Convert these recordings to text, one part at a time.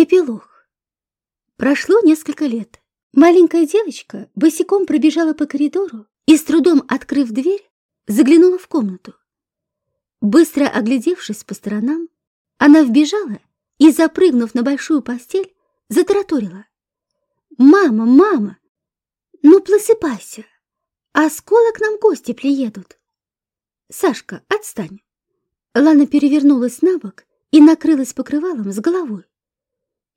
Эпилог. Прошло несколько лет. Маленькая девочка босиком пробежала по коридору и, с трудом открыв дверь, заглянула в комнату. Быстро оглядевшись по сторонам, она вбежала и, запрыгнув на большую постель, затараторила. «Мама, мама, ну просыпайся, а нам гости приедут?» «Сашка, отстань!» Лана перевернулась на бок и накрылась покрывалом с головой.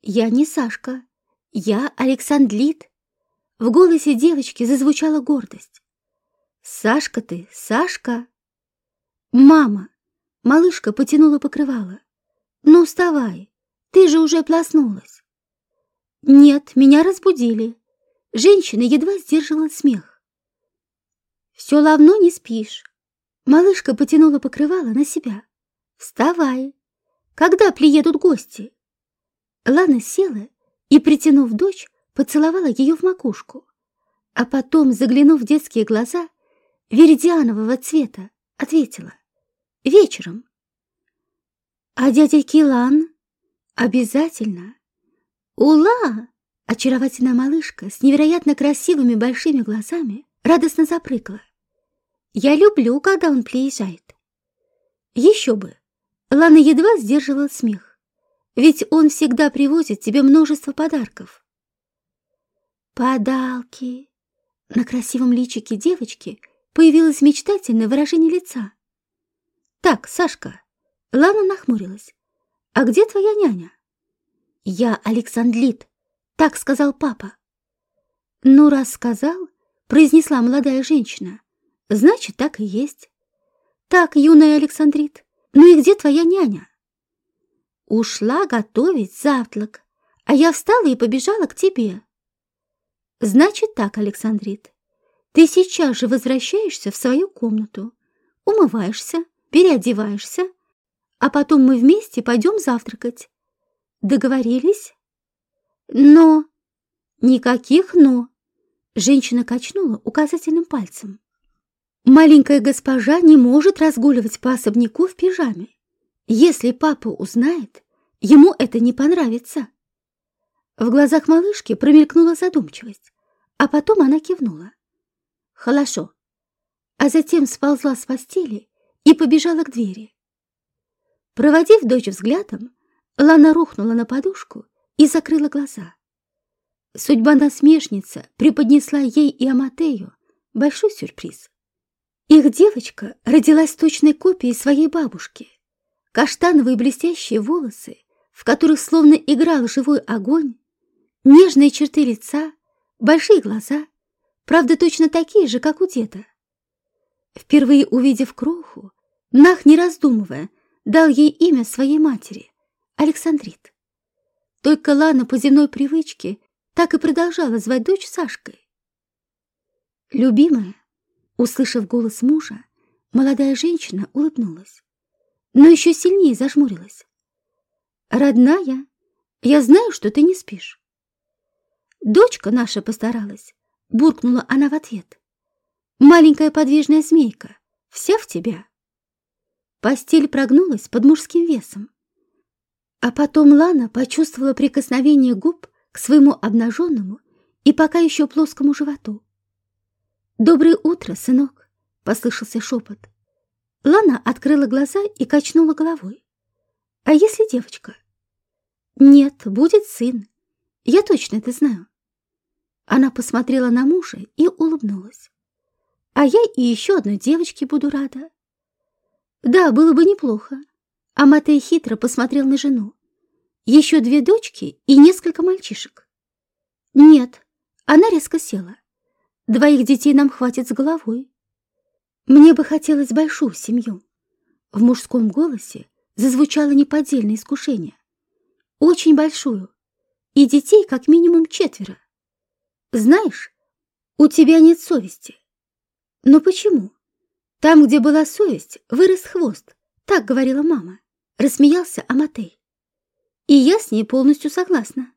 «Я не Сашка, я Александрит». В голосе девочки зазвучала гордость. «Сашка ты, Сашка!» «Мама!» Малышка потянула покрывало. «Ну, вставай, ты же уже проснулась». «Нет, меня разбудили». Женщина едва сдерживала смех. «Все равно не спишь». Малышка потянула покрывало на себя. «Вставай! Когда приедут гости?» Лана села и, притянув дочь, поцеловала ее в макушку, а потом, заглянув в детские глаза, веридианового цвета, ответила «Вечером». «А дядя Килан?» «Обязательно». «Ула!» Очаровательная малышка с невероятно красивыми большими глазами радостно запрыгала. «Я люблю, когда он приезжает». «Еще бы!» Лана едва сдерживала смех. Ведь он всегда привозит тебе множество подарков. Подалки. На красивом личике девочки появилось мечтательное выражение лица. Так, Сашка, Лана нахмурилась. А где твоя няня? Я Александрит, так сказал папа. Ну, раз сказал, произнесла молодая женщина, значит, так и есть. Так, юная Александрит, ну и где твоя няня? Ушла готовить завтрак, а я встала и побежала к тебе. Значит так, Александрит, ты сейчас же возвращаешься в свою комнату, умываешься, переодеваешься, а потом мы вместе пойдем завтракать. Договорились? Но... Никаких «но». Женщина качнула указательным пальцем. Маленькая госпожа не может разгуливать по особняку в пижаме. Если папа узнает, ему это не понравится. В глазах малышки промелькнула задумчивость, а потом она кивнула. Хорошо. А затем сползла с постели и побежала к двери. Проводив дочь взглядом, Лана рухнула на подушку и закрыла глаза. Судьба-насмешница преподнесла ей и Аматею большой сюрприз. Их девочка родилась точной копией своей бабушки — каштановые блестящие волосы, в которых словно играл живой огонь, нежные черты лица, большие глаза, правда, точно такие же, как у деда. Впервые увидев кроху, Нах, не раздумывая, дал ей имя своей матери — Александрит. Только Лана по земной привычке так и продолжала звать дочь Сашкой. «Любимая», услышав голос мужа, молодая женщина улыбнулась но еще сильнее зажмурилась. «Родная, я знаю, что ты не спишь». «Дочка наша постаралась», — буркнула она в ответ. «Маленькая подвижная змейка, вся в тебя». Постель прогнулась под мужским весом. А потом Лана почувствовала прикосновение губ к своему обнаженному и пока еще плоскому животу. «Доброе утро, сынок!» — послышался шепот. Лана открыла глаза и качнула головой. «А если девочка?» «Нет, будет сын. Я точно это знаю». Она посмотрела на мужа и улыбнулась. «А я и еще одной девочке буду рада». «Да, было бы неплохо». А Матей хитро посмотрел на жену. «Еще две дочки и несколько мальчишек». «Нет». Она резко села. «Двоих детей нам хватит с головой». Мне бы хотелось большую семью. В мужском голосе зазвучало неподдельное искушение. Очень большую. И детей как минимум четверо. Знаешь, у тебя нет совести. Но почему? Там, где была совесть, вырос хвост. Так говорила мама. Рассмеялся Аматей. И я с ней полностью согласна.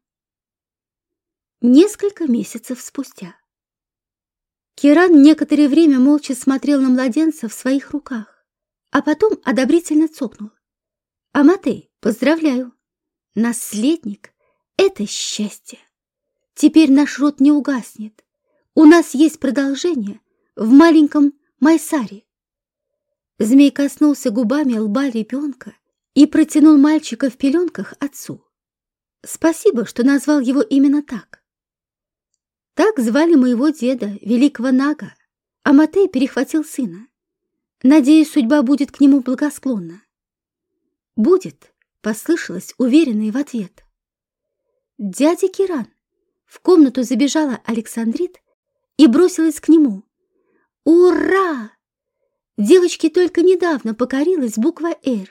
Несколько месяцев спустя. Киран некоторое время молча смотрел на младенца в своих руках, а потом одобрительно цокнул. «Аматей, поздравляю! Наследник! Это счастье. Теперь наш род не угаснет. У нас есть продолжение в маленьком Майсаре. Змей коснулся губами лба ребенка и протянул мальчика в пеленках отцу. Спасибо, что назвал его именно так. Так звали моего деда, великого Нага, а Матей перехватил сына. Надеюсь, судьба будет к нему благосклонна. «Будет», — послышалось уверенное в ответ. «Дядя Киран!» В комнату забежала Александрит и бросилась к нему. «Ура!» Девочке только недавно покорилась буква «Р»,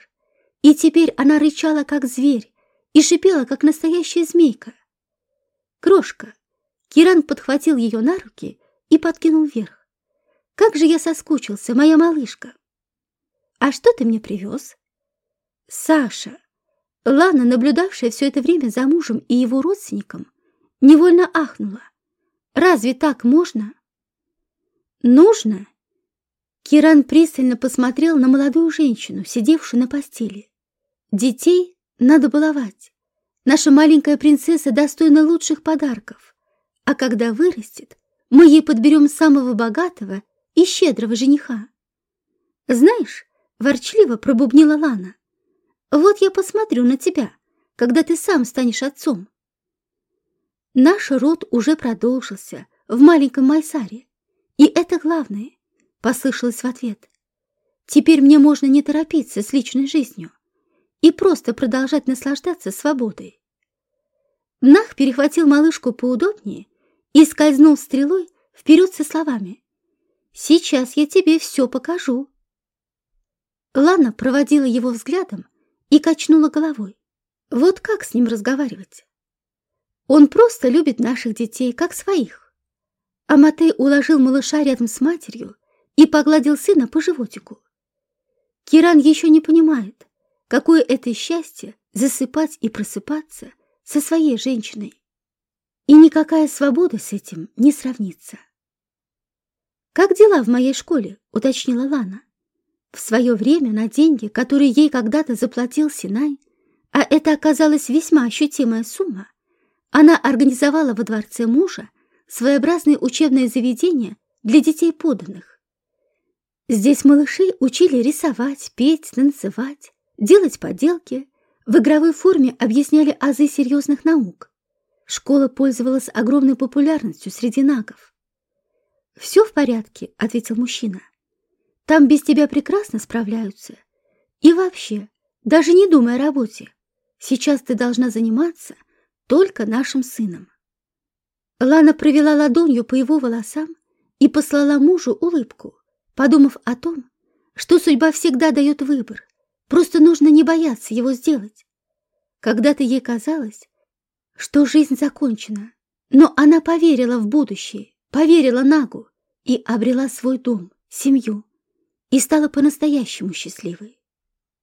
и теперь она рычала, как зверь, и шипела, как настоящая змейка. «Крошка!» Киран подхватил ее на руки и подкинул вверх. «Как же я соскучился, моя малышка!» «А что ты мне привез?» «Саша!» Лана, наблюдавшая все это время за мужем и его родственником, невольно ахнула. «Разве так можно?» «Нужно?» Киран пристально посмотрел на молодую женщину, сидевшую на постели. Детей надо баловать. Наша маленькая принцесса достойна лучших подарков. А когда вырастет, мы ей подберем самого богатого и щедрого жениха. Знаешь, ворчливо пробубнила Лана. Вот я посмотрю на тебя, когда ты сам станешь отцом. Наш род уже продолжился в маленьком Майсаре, и это главное послышалось в ответ. Теперь мне можно не торопиться с личной жизнью и просто продолжать наслаждаться свободой. Нах перехватил малышку поудобнее и скользнул стрелой вперед со словами «Сейчас я тебе все покажу». Лана проводила его взглядом и качнула головой. Вот как с ним разговаривать? Он просто любит наших детей, как своих. А Матей уложил малыша рядом с матерью и погладил сына по животику. Киран еще не понимает, какое это счастье засыпать и просыпаться со своей женщиной. И никакая свобода с этим не сравнится. «Как дела в моей школе?» — уточнила Лана. В свое время на деньги, которые ей когда-то заплатил Синай, а это оказалась весьма ощутимая сумма, она организовала во дворце мужа своеобразное учебное заведение для детей поданных. Здесь малышей учили рисовать, петь, танцевать, делать поделки, в игровой форме объясняли азы серьезных наук. Школа пользовалась огромной популярностью среди нагов. «Все в порядке», — ответил мужчина. «Там без тебя прекрасно справляются. И вообще, даже не думай о работе. Сейчас ты должна заниматься только нашим сыном». Лана провела ладонью по его волосам и послала мужу улыбку подумав о том, что судьба всегда дает выбор, просто нужно не бояться его сделать. Когда-то ей казалось, что жизнь закончена, но она поверила в будущее, поверила Нагу и обрела свой дом, семью, и стала по-настоящему счастливой.